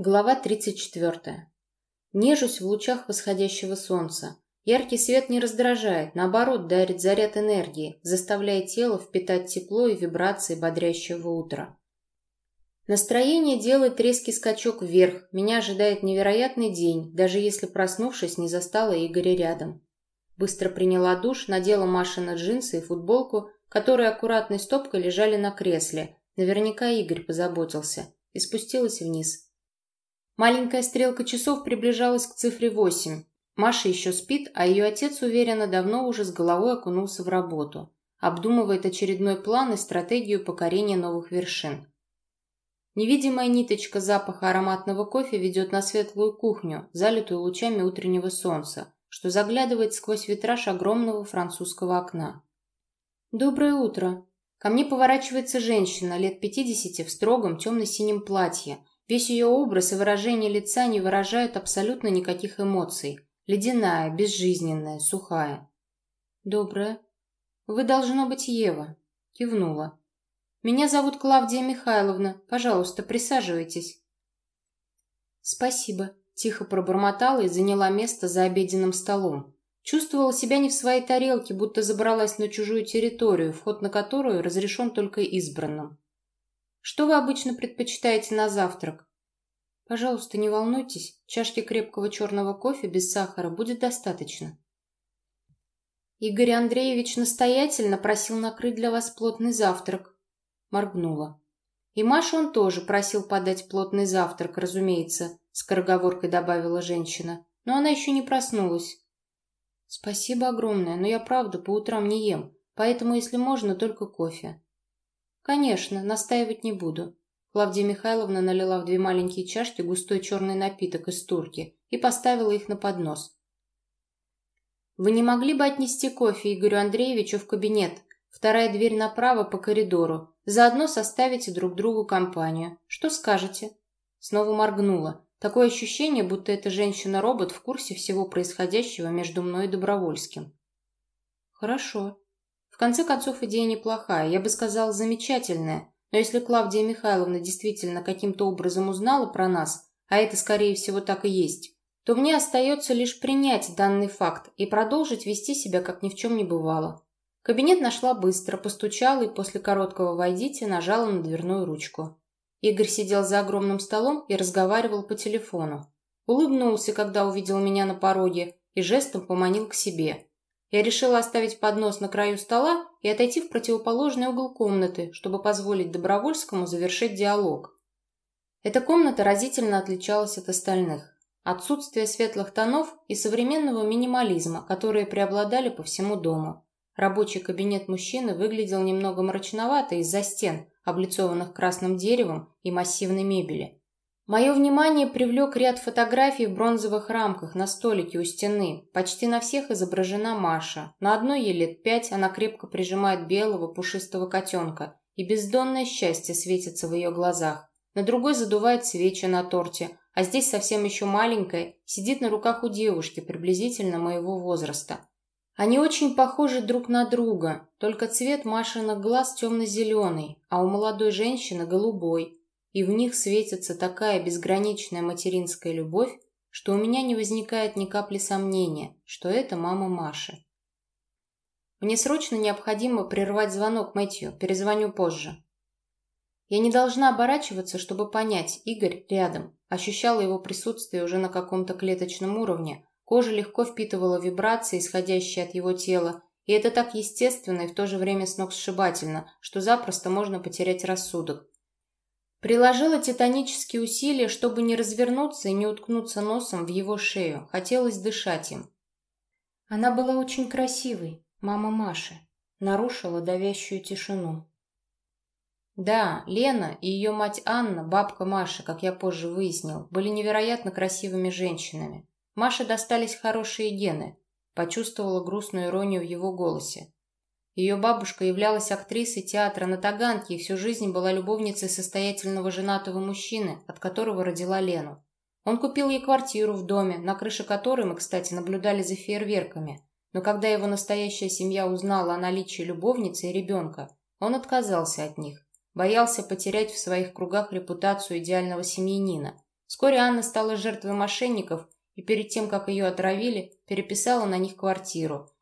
Глава 34. Нежусь в лучах восходящего солнца. Яркий свет не раздражает, наоборот, дарит заряд энергии, заставляя тело впитать тепло и вибрации бодрящего утра. Настроение делает резкий скачок вверх, меня ожидает невероятный день, даже если, проснувшись, не застала Игоря рядом. Быстро приняла душ, надела Машины джинсы и футболку, которые аккуратной стопкой лежали на кресле, наверняка Игорь позаботился, и спустилась вниз – Маленькая стрелка часов приближалась к цифре восемь. Маша еще спит, а ее отец, уверенно, давно уже с головой окунулся в работу. Обдумывает очередной план и стратегию покорения новых вершин. Невидимая ниточка запаха ароматного кофе ведет на светлую кухню, залитую лучами утреннего солнца, что заглядывает сквозь витраж огромного французского окна. «Доброе утро!» Ко мне поворачивается женщина лет пятидесяти в строгом темно-синем платье, Весь ее образ и выражение лица не выражают абсолютно никаких эмоций. Ледяная, безжизненная, сухая. «Добрая. Вы, должно быть, Ева». Кивнула. «Меня зовут Клавдия Михайловна. Пожалуйста, присаживайтесь». «Спасибо», — тихо пробормотала и заняла место за обеденным столом. Чувствовала себя не в своей тарелке, будто забралась на чужую территорию, вход на которую разрешен только избранным. Что вы обычно предпочитаете на завтрак? Пожалуйста, не волнуйтесь, чашки крепкого черного кофе без сахара будет достаточно. Игорь Андреевич настоятельно просил накрыть для вас плотный завтрак. Моргнула. И Машу он тоже просил подать плотный завтрак, разумеется, скороговоркой добавила женщина. Но она еще не проснулась. Спасибо огромное, но я правда по утрам не ем, поэтому, если можно, только кофе. «Конечно, настаивать не буду». Клавдия Михайловна налила в две маленькие чашки густой черный напиток из турки и поставила их на поднос. «Вы не могли бы отнести кофе Игорю Андреевичу в кабинет? Вторая дверь направо по коридору. Заодно составите друг другу компанию. Что скажете?» Снова моргнула. Такое ощущение, будто эта женщина-робот в курсе всего происходящего между мной и Добровольским. «Хорошо», в конце концов, идея неплохая, я бы сказал, замечательная. Но если Клавдия Михайловна действительно каким-то образом узнала про нас, а это, скорее всего, так и есть, то мне остается лишь принять данный факт и продолжить вести себя, как ни в чем не бывало. Кабинет нашла быстро, постучала и после короткого «войдите» нажала на дверную ручку. Игорь сидел за огромным столом и разговаривал по телефону. Улыбнулся, когда увидел меня на пороге, и жестом поманил к себе. Я решила оставить поднос на краю стола и отойти в противоположный угол комнаты, чтобы позволить Добровольскому завершить диалог. Эта комната разительно отличалась от остальных. Отсутствие светлых тонов и современного минимализма, которые преобладали по всему дому. Рабочий кабинет мужчины выглядел немного мрачновато из-за стен, облицованных красным деревом и массивной мебели. Мое внимание привлек ряд фотографий в бронзовых рамках на столике у стены. Почти на всех изображена Маша. На одной ей лет пять она крепко прижимает белого пушистого котенка, и бездонное счастье светится в ее глазах. На другой задувает свечи на торте, а здесь совсем еще маленькая, сидит на руках у девушки, приблизительно моего возраста. Они очень похожи друг на друга, только цвет Машиных глаз темно-зеленый, а у молодой женщины голубой, и в них светится такая безграничная материнская любовь, что у меня не возникает ни капли сомнения, что это мама Маши. Мне срочно необходимо прервать звонок Мэтью, перезвоню позже. Я не должна оборачиваться, чтобы понять, Игорь рядом. Ощущала его присутствие уже на каком-то клеточном уровне. Кожа легко впитывала вибрации, исходящие от его тела, и это так естественно и в то же время сногсшибательно, что запросто можно потерять рассудок. Приложила титанические усилия, чтобы не развернуться и не уткнуться носом в его шею. Хотелось дышать им. Она была очень красивой, мама Маши. Нарушила давящую тишину. Да, Лена и ее мать Анна, бабка Маши, как я позже выяснил, были невероятно красивыми женщинами. Маше достались хорошие гены. Почувствовала грустную иронию в его голосе. Ее бабушка являлась актрисой театра на Таганке и всю жизнь была любовницей состоятельного женатого мужчины, от которого родила Лену. Он купил ей квартиру в доме, на крыше которой мы, кстати, наблюдали за фейерверками. Но когда его настоящая семья узнала о наличии любовницы и ребенка, он отказался от них. Боялся потерять в своих кругах репутацию идеального семьянина. Вскоре Анна стала жертвой мошенников и перед тем, как ее отравили, переписала на них квартиру.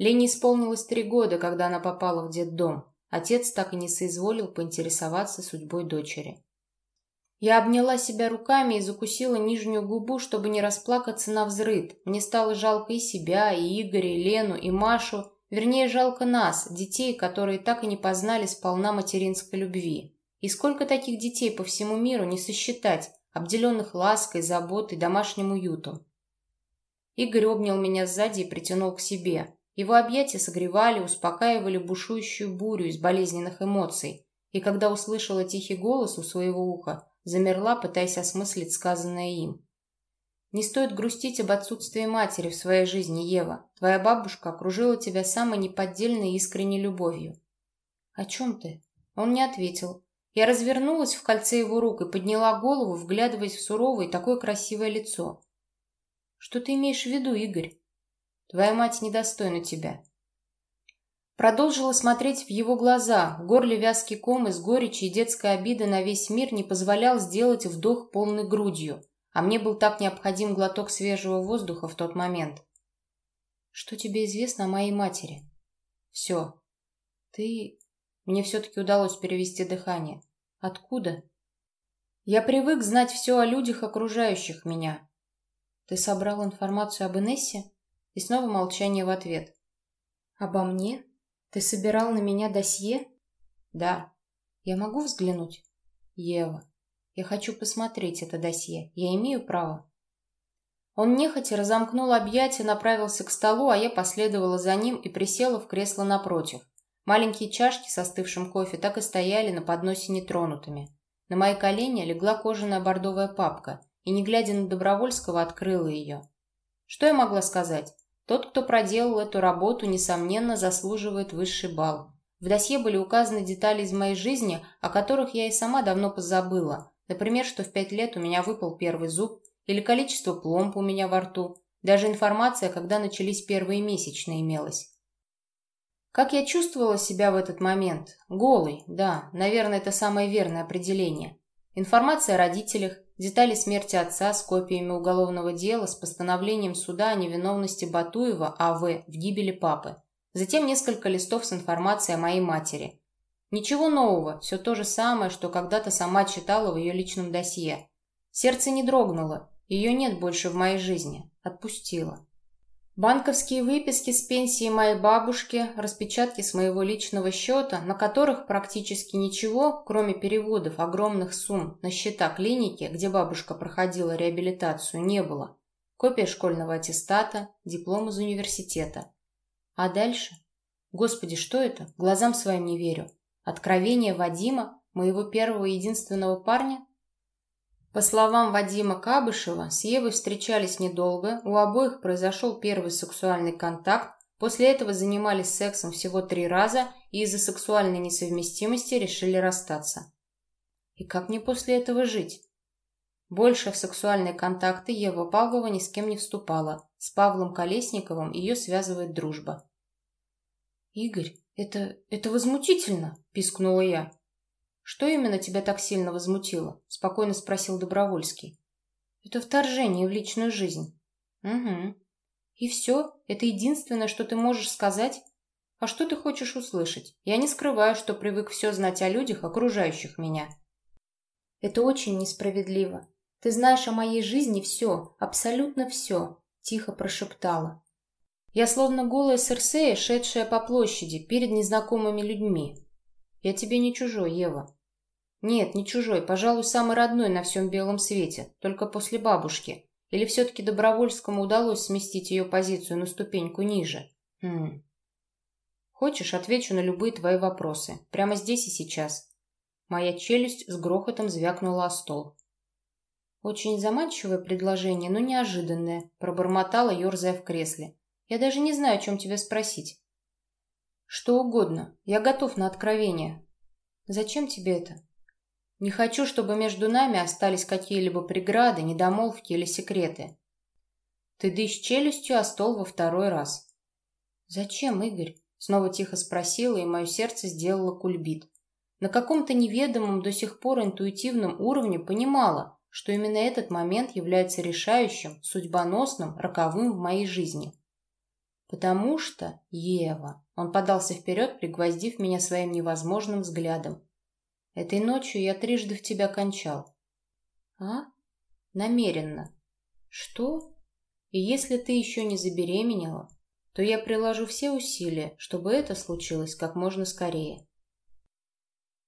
Лене исполнилось три года, когда она попала в детдом. Отец так и не соизволил поинтересоваться судьбой дочери. Я обняла себя руками и закусила нижнюю губу, чтобы не расплакаться на взрыд. Мне стало жалко и себя, и Игоря, и Лену, и Машу. Вернее, жалко нас, детей, которые так и не познали сполна материнской любви. И сколько таких детей по всему миру не сосчитать, обделенных лаской, заботой, домашним уютом. Игорь обнял меня сзади и притянул к себе. Его объятия согревали, успокаивали бушующую бурю из болезненных эмоций. И когда услышала тихий голос у своего уха, замерла, пытаясь осмыслить сказанное им. «Не стоит грустить об отсутствии матери в своей жизни, Ева. Твоя бабушка окружила тебя самой неподдельной и искренней любовью». «О чем ты?» Он не ответил. Я развернулась в кольце его рук и подняла голову, вглядываясь в суровое такое красивое лицо. «Что ты имеешь в виду, Игорь?» «Твоя мать недостойна тебя. Продолжила смотреть в его глаза. В горле вязкий ком из горечи и детской обиды на весь мир не позволял сделать вдох полной грудью. А мне был так необходим глоток свежего воздуха в тот момент. «Что тебе известно о моей матери?» «Все. Ты...» Мне все-таки удалось перевести дыхание. «Откуда?» «Я привык знать все о людях, окружающих меня». «Ты собрал информацию об Инессе?» И снова молчание в ответ. «Обо мне?» Ты собирал на меня досье? Да. Я могу взглянуть? Ева, я хочу посмотреть это досье. Я имею право. Он нехотя разомкнул объятия, направился к столу, а я последовала за ним и присела в кресло напротив. Маленькие чашки с остывшим кофе так и стояли на подносе нетронутыми. На мои колени легла кожаная бордовая папка, и, не глядя на Добровольского, открыла ее. Что я могла сказать? Тот, кто проделал эту работу, несомненно, заслуживает высший балл. В досье были указаны детали из моей жизни, о которых я и сама давно позабыла. Например, что в пять лет у меня выпал первый зуб, или количество пломб у меня во рту. Даже информация, когда начались первые месячные, имелась. Как я чувствовала себя в этот момент? Голый, да, наверное, это самое верное определение. Информация о родителях, детали смерти отца с копиями уголовного дела с постановлением суда о невиновности Батуева А.В. в гибели папы. Затем несколько листов с информацией о моей матери. Ничего нового, все то же самое, что когда-то сама читала в ее личном досье. Сердце не дрогнуло, ее нет больше в моей жизни. Отпустила. Банковские выписки с пенсии моей бабушки, распечатки с моего личного счета, на которых практически ничего, кроме переводов огромных сумм на счета клиники, где бабушка проходила реабилитацию, не было. Копия школьного аттестата, диплом из университета. А дальше? Господи, что это? Глазам своим не верю. Откровение Вадима, моего первого единственного парня, по словам Вадима Кабышева, с Евой встречались недолго, у обоих произошел первый сексуальный контакт, после этого занимались сексом всего три раза и из-за сексуальной несовместимости решили расстаться. И как мне после этого жить? Больше в сексуальные контакты Ева Павлова ни с кем не вступала. С Павлом Колесниковым ее связывает дружба. «Игорь, это... это возмутительно!» – пискнула я. «Что именно тебя так сильно возмутило?» – спокойно спросил Добровольский. «Это вторжение в личную жизнь». «Угу. И все? Это единственное, что ты можешь сказать? А что ты хочешь услышать? Я не скрываю, что привык все знать о людях, окружающих меня». «Это очень несправедливо. Ты знаешь о моей жизни все, абсолютно все», – тихо прошептала. Я словно голая Серсея, шедшая по площади перед незнакомыми людьми. Я тебе не чужой, Ева. Нет, не чужой, пожалуй, самый родной на всем белом свете, только после бабушки. Или все-таки Добровольскому удалось сместить ее позицию на ступеньку ниже? Хм. Хочешь, отвечу на любые твои вопросы. Прямо здесь и сейчас. Моя челюсть с грохотом звякнула о стол. Очень заманчивое предложение, но неожиданное, пробормотала, ерзая в кресле. Я даже не знаю, о чем тебя спросить. Что угодно. Я готов на откровение. Зачем тебе это? Не хочу, чтобы между нами остались какие-либо преграды, недомолвки или секреты. Ты дышь челюстью о стол во второй раз. Зачем, Игорь? Снова тихо спросила, и мое сердце сделало кульбит. На каком-то неведомом до сих пор интуитивном уровне понимала, что именно этот момент является решающим, судьбоносным, роковым в моей жизни. Потому что, Ева, он подался вперед, пригвоздив меня своим невозможным взглядом. Этой ночью я трижды в тебя кончал. А? Намеренно. Что? И если ты еще не забеременела, то я приложу все усилия, чтобы это случилось как можно скорее.